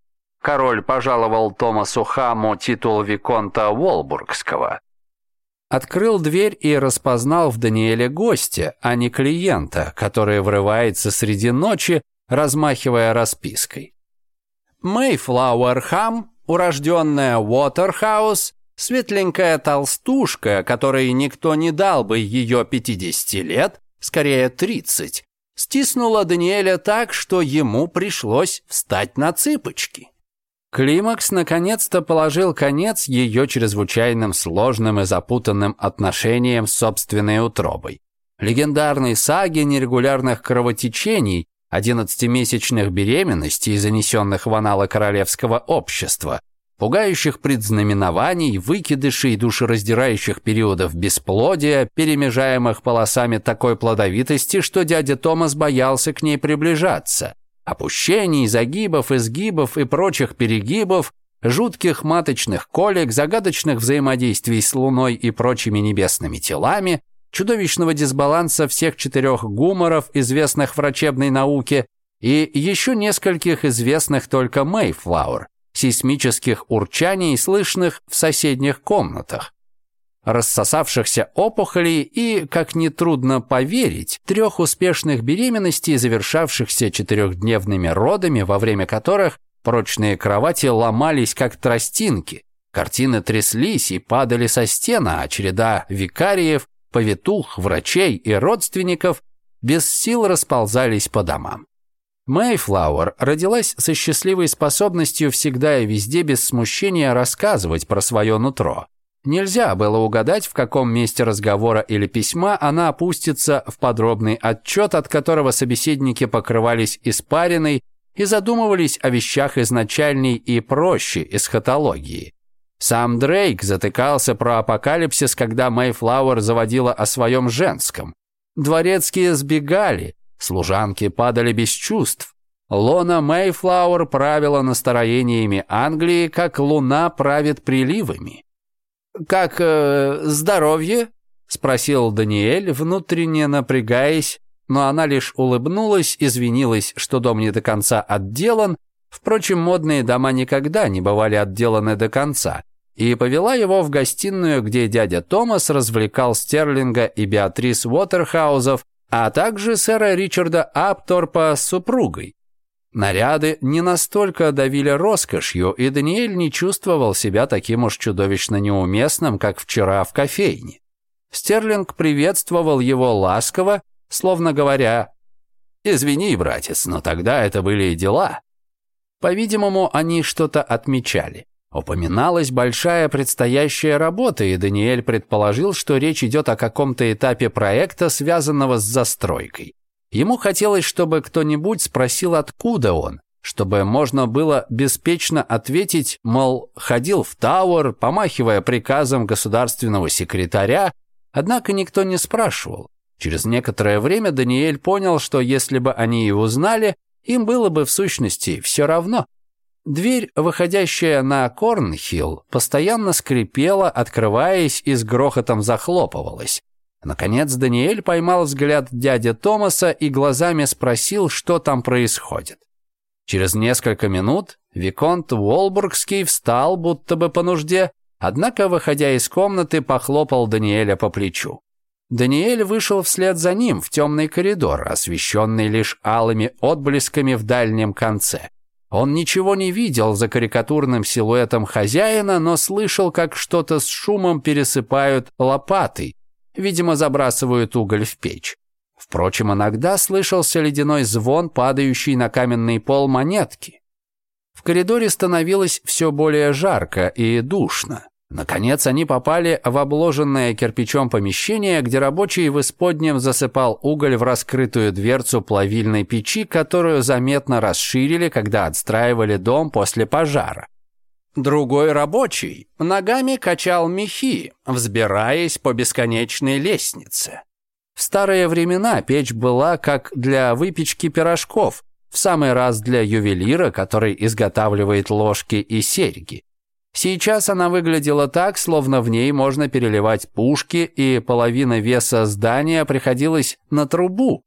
Король пожаловал Томасу Хаму титул Виконта Уолбургского. Открыл дверь и распознал в Даниэле гостя, а не клиента, который врывается среди ночи, размахивая распиской. Мэйфлауэр Хам, урожденная Уотерхаус, светленькая толстушка, которой никто не дал бы ее 50 лет, скорее 30, стиснула Даниэля так, что ему пришлось встать на цыпочки. Климакс наконец-то положил конец ее чрезвычайным сложным и запутанным отношениям с собственной утробой. Легендарной саге нерегулярных кровотечений, 11-месячных беременностей, занесенных в аналы королевского общества, пугающих предзнаменований, выкидышей, душераздирающих периодов бесплодия, перемежаемых полосами такой плодовитости, что дядя Томас боялся к ней приближаться. Опущений, загибов, изгибов и прочих перегибов, жутких маточных колик, загадочных взаимодействий с Луной и прочими небесными телами, чудовищного дисбаланса всех четырех гуморов, известных врачебной науке, и еще нескольких известных только Мэйфлауэр, сейсмических урчаний, слышных в соседних комнатах рассосавшихся опухолей и, как нетрудно поверить, трех успешных беременностей, завершавшихся четырехдневными родами, во время которых прочные кровати ломались как тростинки, картины тряслись и падали со стен, а череда викариев, повитух, врачей и родственников без сил расползались по домам. Мэйфлауэр родилась со счастливой способностью всегда и везде без смущения рассказывать про свое нутро. Нельзя было угадать, в каком месте разговора или письма она опустится в подробный отчет, от которого собеседники покрывались испариной и задумывались о вещах изначальней и проще эсхатологии. Сам Дрейк затыкался про апокалипсис, когда Мэйфлауэр заводила о своем женском. Дворецкие сбегали, служанки падали без чувств. Лона Мэйфлауэр правила настроениями Англии, как луна правит приливами. «Как э, здоровье?» — спросил Даниэль, внутренне напрягаясь, но она лишь улыбнулась, извинилась, что дом не до конца отделан. Впрочем, модные дома никогда не бывали отделаны до конца. И повела его в гостиную, где дядя Томас развлекал Стерлинга и Беатрис Уотерхаузов, а также сэра Ричарда Апторпа с супругой. Наряды не настолько давили роскошью, и Даниэль не чувствовал себя таким уж чудовищно неуместным, как вчера в кофейне. Стерлинг приветствовал его ласково, словно говоря «Извини, братец, но тогда это были и дела». По-видимому, они что-то отмечали. Упоминалась большая предстоящая работа, и Даниэль предположил, что речь идет о каком-то этапе проекта, связанного с застройкой. Ему хотелось, чтобы кто-нибудь спросил, откуда он, чтобы можно было беспечно ответить, мол, ходил в Тауэр, помахивая приказом государственного секретаря, однако никто не спрашивал. Через некоторое время Даниэль понял, что если бы они его знали, им было бы в сущности все равно. Дверь, выходящая на Корнхилл, постоянно скрипела, открываясь и с грохотом захлопывалась. Наконец Даниэль поймал взгляд дяди Томаса и глазами спросил, что там происходит. Через несколько минут Виконт Уолбургский встал, будто бы по нужде, однако, выходя из комнаты, похлопал Даниэля по плечу. Даниэль вышел вслед за ним в темный коридор, освещенный лишь алыми отблесками в дальнем конце. Он ничего не видел за карикатурным силуэтом хозяина, но слышал, как что-то с шумом пересыпают лопатой, Видимо, забрасывают уголь в печь. Впрочем, иногда слышался ледяной звон, падающий на каменный пол монетки. В коридоре становилось все более жарко и душно. Наконец они попали в обложенное кирпичом помещение, где рабочий в исподнем засыпал уголь в раскрытую дверцу плавильной печи, которую заметно расширили, когда отстраивали дом после пожара. Другой рабочий ногами качал мехи, взбираясь по бесконечной лестнице. В старые времена печь была как для выпечки пирожков, в самый раз для ювелира, который изготавливает ложки и серьги. Сейчас она выглядела так, словно в ней можно переливать пушки, и половина веса здания приходилась на трубу.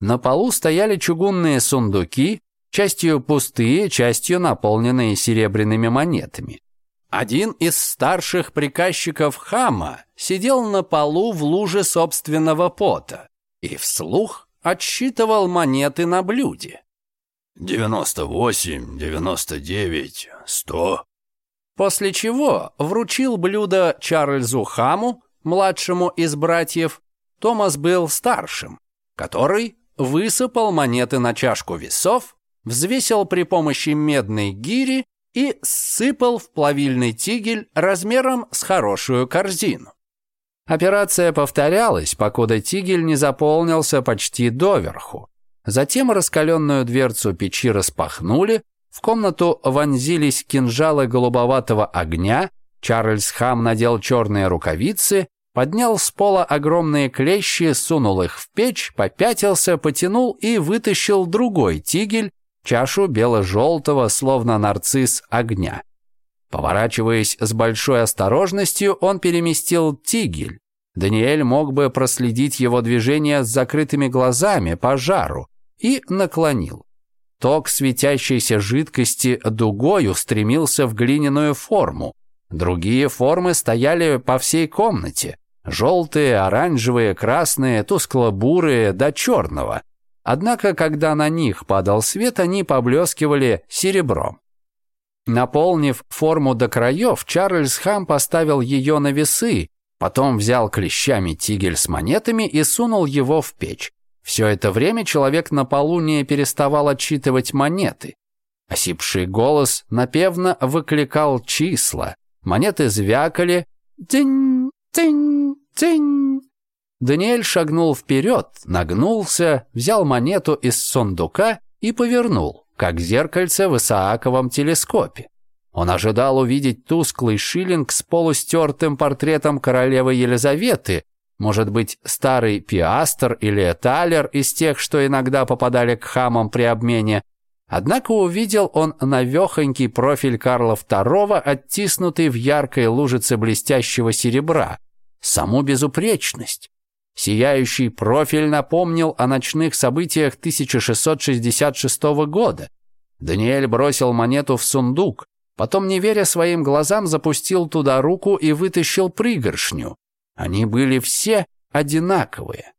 На полу стояли чугунные сундуки, частью пустые, частью наполненные серебряными монетами. Один из старших приказчиков хама сидел на полу в луже собственного пота и вслух отсчитывал монеты на блюде. «Девяносто восемь, девяносто девять, сто». После чего вручил блюдо Чарльзу Хаму, младшему из братьев, Томас был старшим, который высыпал монеты на чашку весов взвесил при помощи медной гири и сыпал в плавильный тигель размером с хорошую корзину. Операция повторялась, покуда тигель не заполнился почти доверху. Затем раскаленную дверцу печи распахнули, в комнату вонзились кинжалы голубоватого огня, Чарльз Хам надел черные рукавицы, поднял с пола огромные клещи, сунул их в печь, попятился, потянул и вытащил другой тигель, чашу бело-желтого, словно нарцисс, огня. Поворачиваясь с большой осторожностью, он переместил тигель. Даниэль мог бы проследить его движение с закрытыми глазами по жару и наклонил. Ток светящейся жидкости дугою стремился в глиняную форму. Другие формы стояли по всей комнате. Желтые, оранжевые, красные, тускло-бурые до черного – Однако, когда на них падал свет, они поблескивали серебром. Наполнив форму до краев, Чарльз Хам поставил ее на весы, потом взял клещами тигель с монетами и сунул его в печь. Все это время человек на полу не переставал отчитывать монеты. Осипший голос напевно выкликал числа. Монеты звякали «тинь, тинь, тинь». Даниэль шагнул вперед, нагнулся, взял монету из сундука и повернул, как зеркальце в Исааковом телескопе. Он ожидал увидеть тусклый шиллинг с полустертым портретом королевы Елизаветы, может быть, старый пиастр или талер из тех, что иногда попадали к хамам при обмене. Однако увидел он навехонький профиль Карла II, оттиснутый в яркой лужице блестящего серебра, саму безупречность, Сияющий профиль напомнил о ночных событиях 1666 года. Даниэль бросил монету в сундук, потом, не веря своим глазам, запустил туда руку и вытащил пригоршню. Они были все одинаковые.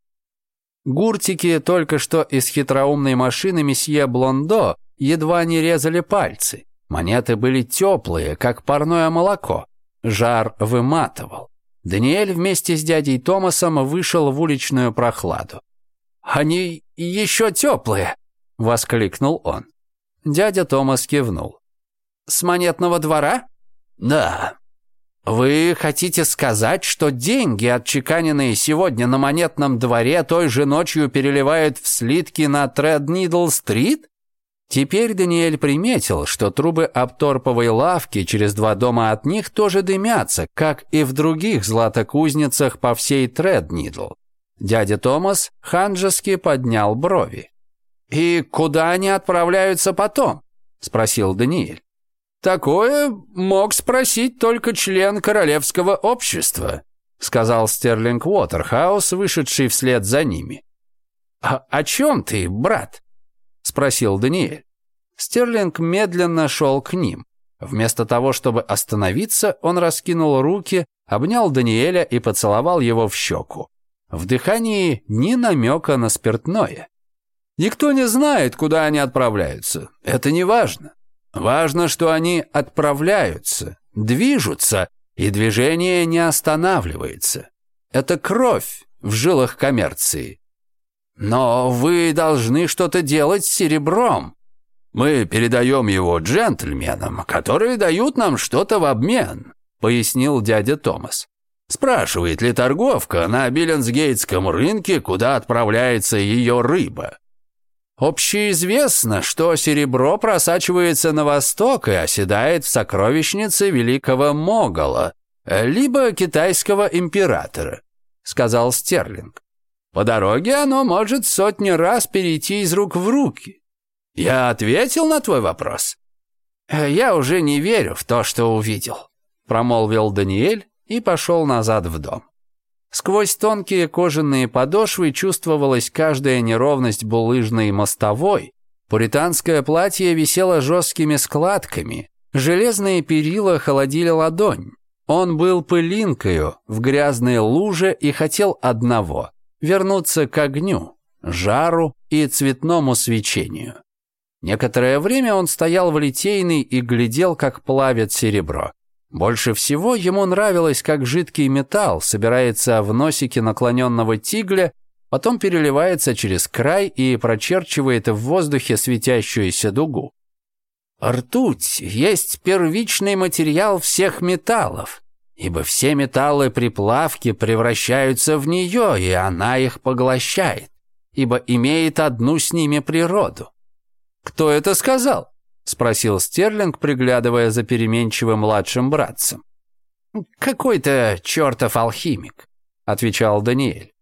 Гуртики только что из хитроумной машины месье Блондо едва не резали пальцы. Монеты были теплые, как парное молоко. Жар выматывал. Даниэль вместе с дядей Томасом вышел в уличную прохладу. «Они еще теплые!» — воскликнул он. Дядя Томас кивнул. «С монетного двора?» «Да». «Вы хотите сказать, что деньги, отчеканенные сегодня на монетном дворе, той же ночью переливают в слитки на Треднидл-стрит?» Теперь Даниэль приметил, что трубы обторповой лавки через два дома от них тоже дымятся, как и в других златокузницах по всей Треднидл. Дядя Томас ханжески поднял брови. «И куда они отправляются потом?» – спросил Даниэль. «Такое мог спросить только член королевского общества», – сказал Стерлинг Уотерхаус, вышедший вслед за ними. «А «О чем ты, брат?» спросил Даниэль. Стерлинг медленно шел к ним. Вместо того, чтобы остановиться, он раскинул руки, обнял Даниэля и поцеловал его в щеку. В дыхании ни намека на спиртное. Никто не знает, куда они отправляются. Это не важно. Важно, что они отправляются, движутся, и движение не останавливается. Это кровь в жилах коммерции. «Но вы должны что-то делать с серебром. Мы передаем его джентльменам, которые дают нам что-то в обмен», пояснил дядя Томас. «Спрашивает ли торговка на Биллинсгейтском рынке, куда отправляется ее рыба?» Общеизвестно, что серебро просачивается на восток и оседает в сокровищнице великого Могола, либо китайского императора», — сказал Стерлинг. По дороге оно может сотни раз перейти из рук в руки. Я ответил на твой вопрос. Э, я уже не верю в то, что увидел, промолвил Даниэль и пошел назад в дом. Сквозь тонкие кожаные подошвы чувствовалась каждая неровность булыжной мостовой. Пуританское платье висело жесткими складками, железные перила холодили ладонь. Он был пылинкою в грязной луже и хотел одного вернуться к огню, жару и цветному свечению. Некоторое время он стоял в литейной и глядел, как плавит серебро. Больше всего ему нравилось, как жидкий металл собирается в носике наклоненного тигля, потом переливается через край и прочерчивает в воздухе светящуюся дугу. «Ртуть есть первичный материал всех металлов», ибо все металлы при плавке превращаются в нее, и она их поглощает, ибо имеет одну с ними природу. «Кто это сказал?» — спросил Стерлинг, приглядывая за переменчивым младшим братцем. «Какой-то чертов алхимик», — отвечал Даниэль.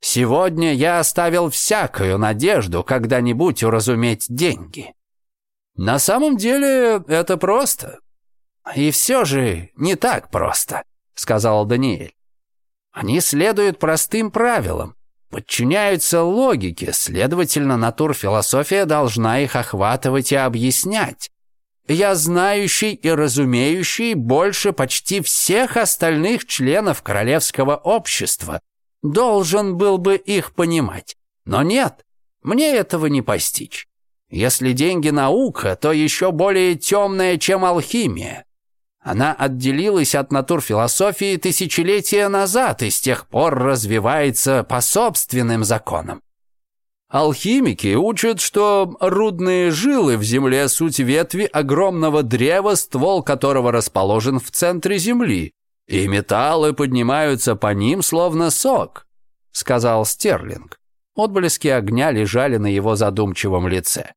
«Сегодня я оставил всякую надежду когда-нибудь уразуметь деньги». «На самом деле это просто», «И все же не так просто», — сказал Даниэль. «Они следуют простым правилам, подчиняются логике, следовательно, натурфилософия должна их охватывать и объяснять. Я знающий и разумеющий больше почти всех остальных членов королевского общества. Должен был бы их понимать. Но нет, мне этого не постичь. Если деньги наука, то еще более темная, чем алхимия. Она отделилась от натур философии тысячелетия назад и с тех пор развивается по собственным законам. Алхимики учат, что рудные жилы в земле – суть ветви огромного древа, ствол которого расположен в центре земли, и металлы поднимаются по ним словно сок, – сказал Стерлинг. Отблески огня лежали на его задумчивом лице.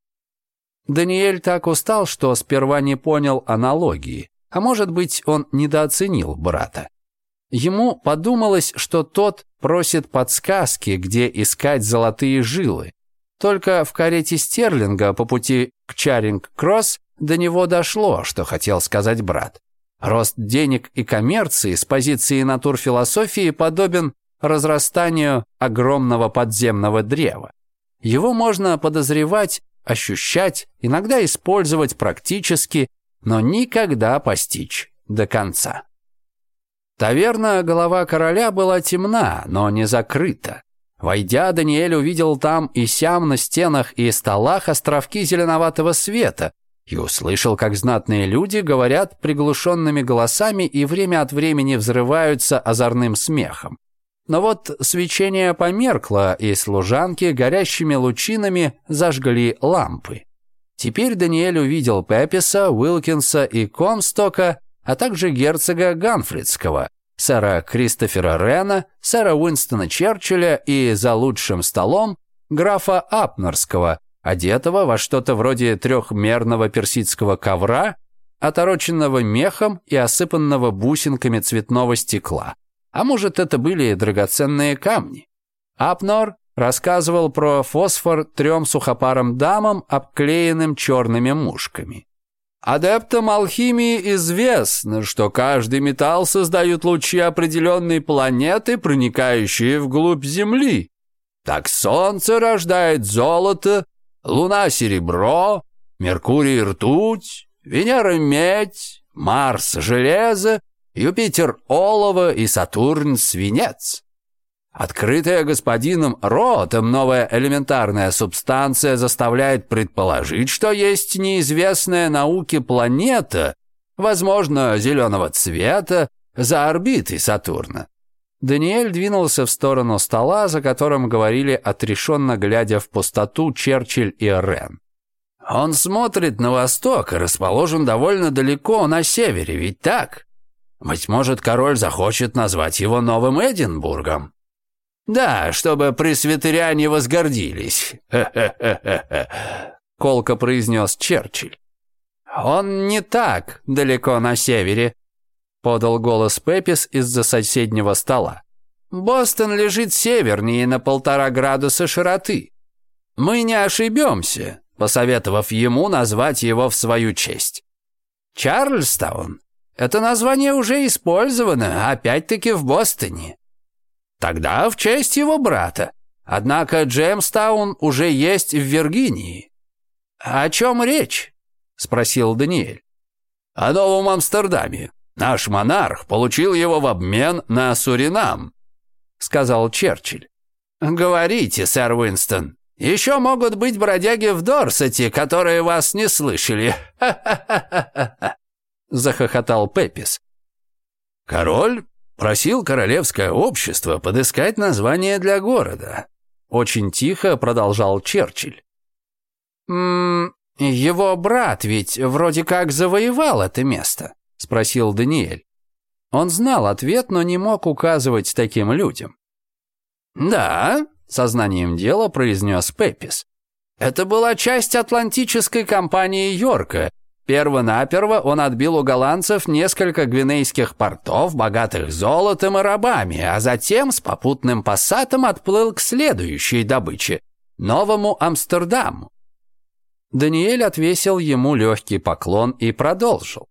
Даниэль так устал, что сперва не понял аналогии. А может быть, он недооценил брата. Ему подумалось, что тот просит подсказки, где искать золотые жилы. Только в карете Стерлинга по пути к Чаринг-Кросс до него дошло, что хотел сказать брат. Рост денег и коммерции с позиции натурфилософии подобен разрастанию огромного подземного древа. Его можно подозревать, ощущать, иногда использовать практически, но никогда постичь до конца. Таверна «Голова короля» была темна, но не закрыта. Войдя, Даниэль увидел там и сям на стенах и столах островки зеленоватого света и услышал, как знатные люди говорят приглушенными голосами и время от времени взрываются озорным смехом. Но вот свечение померкло, и служанки горящими лучинами зажгли лампы. Теперь Даниэль увидел Пеписа, Уилкинса и Комстока, а также герцога Ганфридского, сэра Кристофера Рена, сэра Уинстона Черчилля и за лучшим столом графа Апнерского, одетого во что-то вроде трехмерного персидского ковра, отороченного мехом и осыпанного бусинками цветного стекла. А может, это были драгоценные камни? Апнор рассказывал про фосфор трем сухопарым дамам, обклеенным черными мушками. Адептам алхимии известно, что каждый металл создают лучи определенной планеты, проникающие вглубь Земли. Так Солнце рождает золото, Луна – серебро, Меркурий – ртуть, Венера – медь, Марс – железо, Юпитер – олово и Сатурн – свинец. Открытая господином Ротом новая элементарная субстанция заставляет предположить, что есть неизвестная науке планета, возможно, зеленого цвета, за орбитой Сатурна. Даниэль двинулся в сторону стола, за которым говорили отрешенно глядя в пустоту Черчилль и Рен. «Он смотрит на восток и расположен довольно далеко на севере, ведь так? Быть может, король захочет назвать его новым Эдинбургом?» Да, чтобы пресвитеряне возгордились. (laughs) Колко произнес Черчилль. Он не так далеко на севере, подал голос Пепис из-за соседнего стола. Бостон лежит севернее на полтора градуса широты. Мы не ошибемся, посоветовав ему назвать его в свою честь. Чарльстаун. Это название уже использовано, опять-таки в Бостоне. Тогда в честь его брата. Однако Джемстаун уже есть в Виргинии. О чем речь? Спросил Даниэль. О Новом Амстердаме. Наш монарх получил его в обмен на Суринам, сказал Черчилль. Говорите, сэр Уинстон. Еще могут быть бродяги в Дорсете, которые вас не слышали. Ха -ха -ха захохотал Пепис. Король Просил королевское общество подыскать название для города. Очень тихо продолжал Черчилль. «М -м, «Его брат ведь вроде как завоевал это место», — спросил Даниэль. Он знал ответ, но не мог указывать таким людям. «Да», — сознанием дела произнес Пепис. «Это была часть атлантической компании Йорка, Первонаперво он отбил у голландцев несколько гвинейских портов, богатых золотом и рабами, а затем с попутным пассатом отплыл к следующей добыче – Новому Амстердаму. Даниэль отвесил ему легкий поклон и продолжил.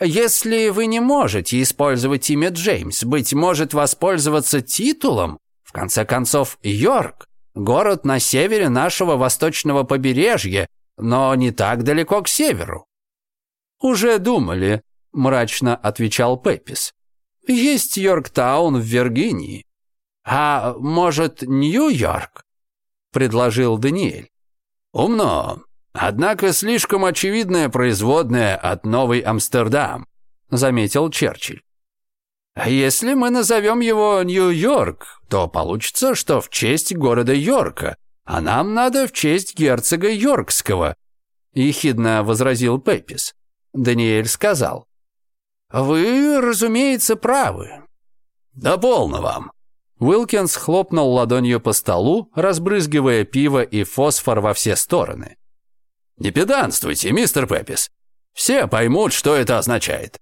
«Если вы не можете использовать имя Джеймс, быть может воспользоваться титулом, в конце концов, Йорк – город на севере нашего восточного побережья, но не так далеко к северу. «Уже думали», – мрачно отвечал Пепис. «Есть Йорктаун в Виргинии». «А может, Нью-Йорк?» – предложил Даниэль. «Умно. Однако слишком очевидное производное от Новый Амстердам», – заметил Черчилль. «А если мы назовем его Нью-Йорк, то получится, что в честь города Йорка, а нам надо в честь герцога Йоркского», – ехидно возразил Пепис. Даниэль сказал. «Вы, разумеется, правы». «Да полно вам». Уилкинс хлопнул ладонью по столу, разбрызгивая пиво и фосфор во все стороны. «Не педанствуйте, мистер Пеппис. Все поймут, что это означает.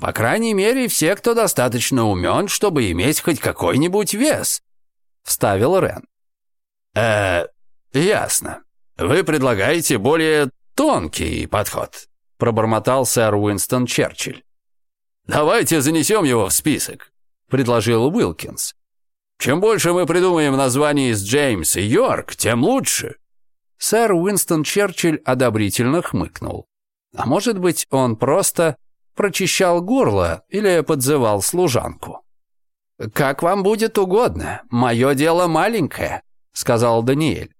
По крайней мере, все, кто достаточно умен, чтобы иметь хоть какой-нибудь вес», — вставил Рен. «Э, ясно. Вы предлагаете более тонкий подход. — пробормотал сэр Уинстон Черчилль. «Давайте занесем его в список», — предложил Уилкинс. «Чем больше мы придумаем названий из Джеймс и Йорк, тем лучше». Сэр Уинстон Черчилль одобрительно хмыкнул. А может быть, он просто прочищал горло или подзывал служанку. «Как вам будет угодно, мое дело маленькое», — сказал Даниэль.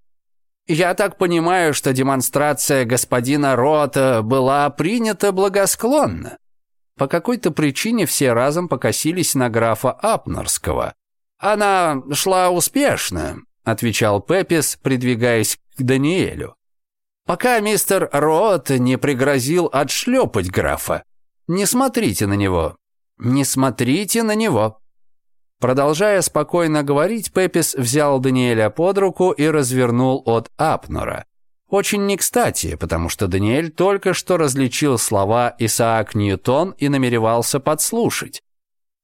Я так понимаю, что демонстрация господина Рота была принята благосклонно. По какой-то причине все разом покосились на графа Апнорского. «Она шла успешно», — отвечал Пепис, придвигаясь к Даниэлю. «Пока мистер Рот не пригрозил отшлепать графа. Не смотрите на него. Не смотрите на него». Продолжая спокойно говорить, Пепис взял Даниэля под руку и развернул от Апнора. Очень не кстати, потому что Даниэль только что различил слова «Исаак Ньютон» и намеревался подслушать.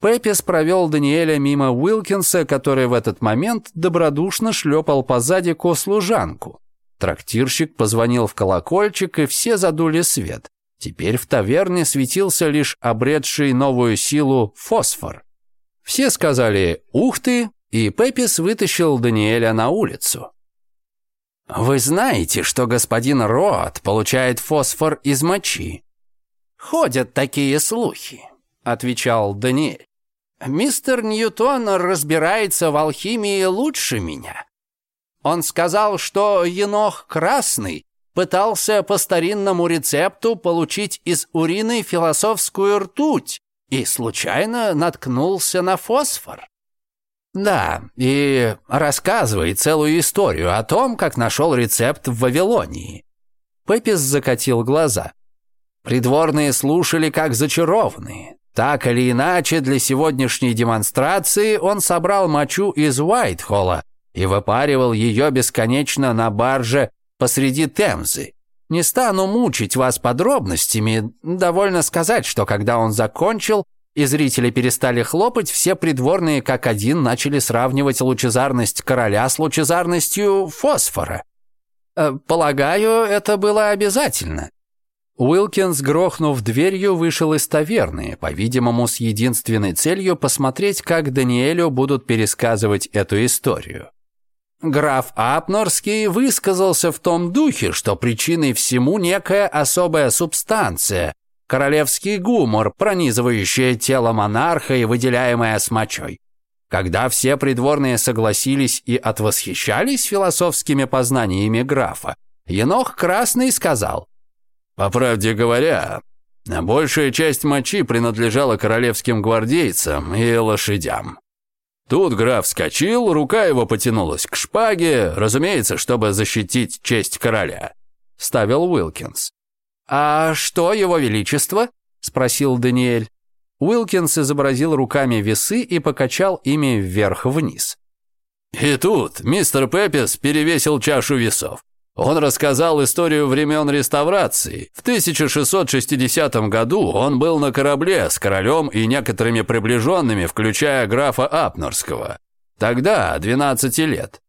Пепис провел Даниэля мимо Уилкинса, который в этот момент добродушно шлепал по задику служанку. Трактирщик позвонил в колокольчик, и все задули свет. Теперь в таверне светился лишь обретший новую силу фосфор. Все сказали «Ух ты!» и Пепис вытащил Даниэля на улицу. «Вы знаете, что господин Роат получает фосфор из мочи?» «Ходят такие слухи», — отвечал Даниэль. «Мистер Ньютон разбирается в алхимии лучше меня. Он сказал, что енох красный пытался по старинному рецепту получить из урины философскую ртуть, и случайно наткнулся на фосфор. Да, и рассказывай целую историю о том, как нашел рецепт в Вавилонии. Пепис закатил глаза. Придворные слушали как зачарованные. Так или иначе, для сегодняшней демонстрации он собрал мочу из Уайтхолла и выпаривал ее бесконечно на барже посреди Темзы. Не стану мучить вас подробностями, довольно сказать, что когда он закончил, и зрители перестали хлопать, все придворные как один начали сравнивать лучезарность короля с лучезарностью фосфора. Э, полагаю, это было обязательно. Уилкинс, грохнув дверью, вышел из таверны, по-видимому, с единственной целью посмотреть, как Даниэлю будут пересказывать эту историю. Граф Апнорский высказался в том духе, что причиной всему некая особая субстанция, королевский гумор, пронизывающая тело монарха и выделяемая с мочой. Когда все придворные согласились и отвосхищались философскими познаниями графа, Енох Красный сказал, «По правде говоря, большая часть мочи принадлежала королевским гвардейцам и лошадям. Тут граф вскочил, рука его потянулась к шпаге, разумеется, чтобы защитить честь короля. Ставил Уилкинс. «А что, его величество?» – спросил Даниэль. Уилкинс изобразил руками весы и покачал ими вверх-вниз. И тут мистер Пеппис перевесил чашу весов. Он рассказал историю времен реставрации. В 1660 году он был на корабле с королем и некоторыми приближенными, включая графа Апнорского. Тогда 12 лет.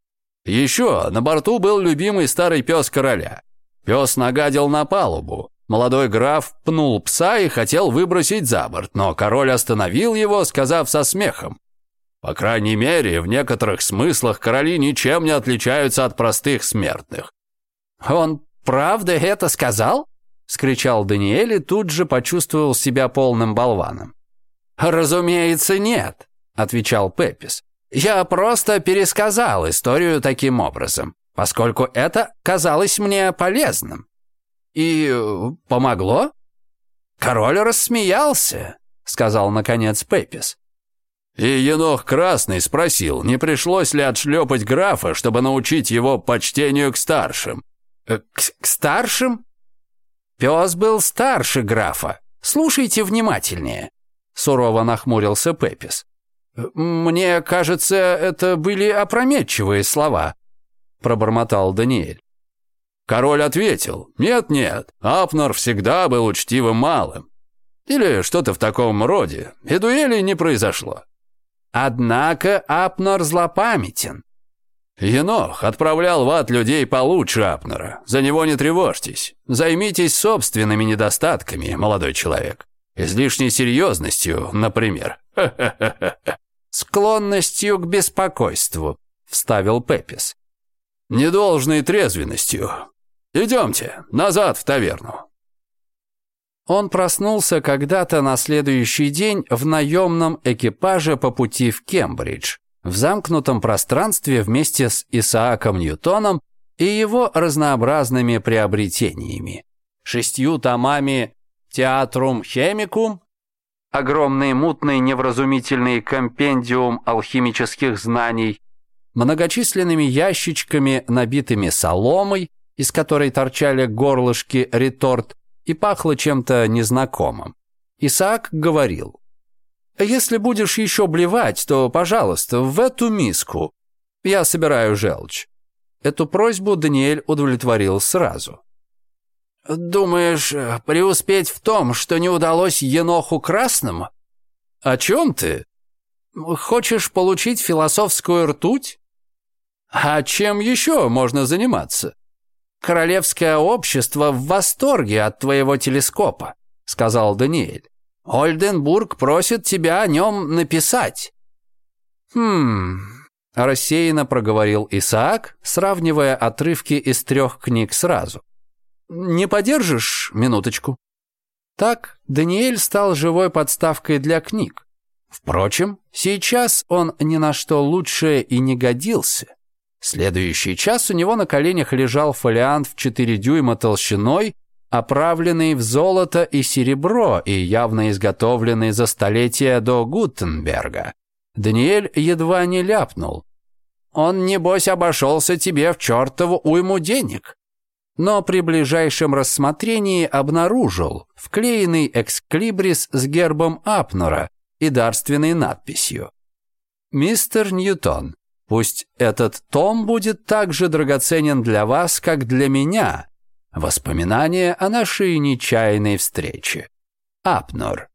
Еще на борту был любимый старый пес короля. Пес нагадил на палубу. Молодой граф пнул пса и хотел выбросить за борт, но король остановил его, сказав со смехом. По крайней мере, в некоторых смыслах короли ничем не отличаются от простых смертных. «Он правда это сказал?» — скричал Даниэль и тут же почувствовал себя полным болваном. «Разумеется, нет», — отвечал Пеппис. «Я просто пересказал историю таким образом, поскольку это казалось мне полезным». «И э, помогло?» «Король рассмеялся», — сказал наконец Пеппис. И Енох Красный спросил, не пришлось ли отшлепать графа, чтобы научить его почтению к старшим. Э, к, к старшим? Пес был старше графа. Слушайте внимательнее. Сурово нахмурился Пепис. Э, мне кажется, это были опрометчивые слова. Пробормотал Даниэль. Король ответил, нет-нет, Апнор всегда был учтивым малым. Или что-то в таком роде, и дуэли не произошло. Однако Апнор злопамятен. Енох отправлял в ад людей получше Апнера. За него не тревожьтесь. Займитесь собственными недостатками, молодой человек. Излишней серьезностью, например. (laughs) Склонностью к беспокойству, вставил Пепис. Недолжной трезвенностью. Идемте, назад в таверну. Он проснулся когда-то на следующий день в наемном экипаже по пути в Кембридж в замкнутом пространстве вместе с Исааком Ньютоном и его разнообразными приобретениями. Шестью томами «Театрум хемикум» огромный мутный невразумительный компендиум алхимических знаний, многочисленными ящичками, набитыми соломой, из которой торчали горлышки реторт, и пахло чем-то незнакомым. Исаак говорил, а если будешь еще блевать, то, пожалуйста, в эту миску. Я собираю желчь». Эту просьбу Даниэль удовлетворил сразу. «Думаешь, преуспеть в том, что не удалось Еноху Красному?» «О чем ты?» «Хочешь получить философскую ртуть?» «А чем еще можно заниматься?» «Королевское общество в восторге от твоего телескопа», — сказал Даниэль. Ольденбург просит тебя о нем написать». «Хм...» – рассеянно проговорил Исаак, сравнивая отрывки из трех книг сразу. «Не подержишь минуточку?» Так Даниэль стал живой подставкой для книг. Впрочем, сейчас он ни на что лучшее и не годился. Следующий час у него на коленях лежал фолиант в четыре дюйма толщиной оправленный в золото и серебро и явно изготовленный за столетия до Гутенберга. Даниэль едва не ляпнул. «Он, небось, обошелся тебе в чертову уйму денег!» но при ближайшем рассмотрении обнаружил вклеенный эксклибрис с гербом Апнора и дарственной надписью. «Мистер Ньютон, пусть этот том будет так же драгоценен для вас, как для меня, Воспоминания о нашей нечаянной встрече. Апнор.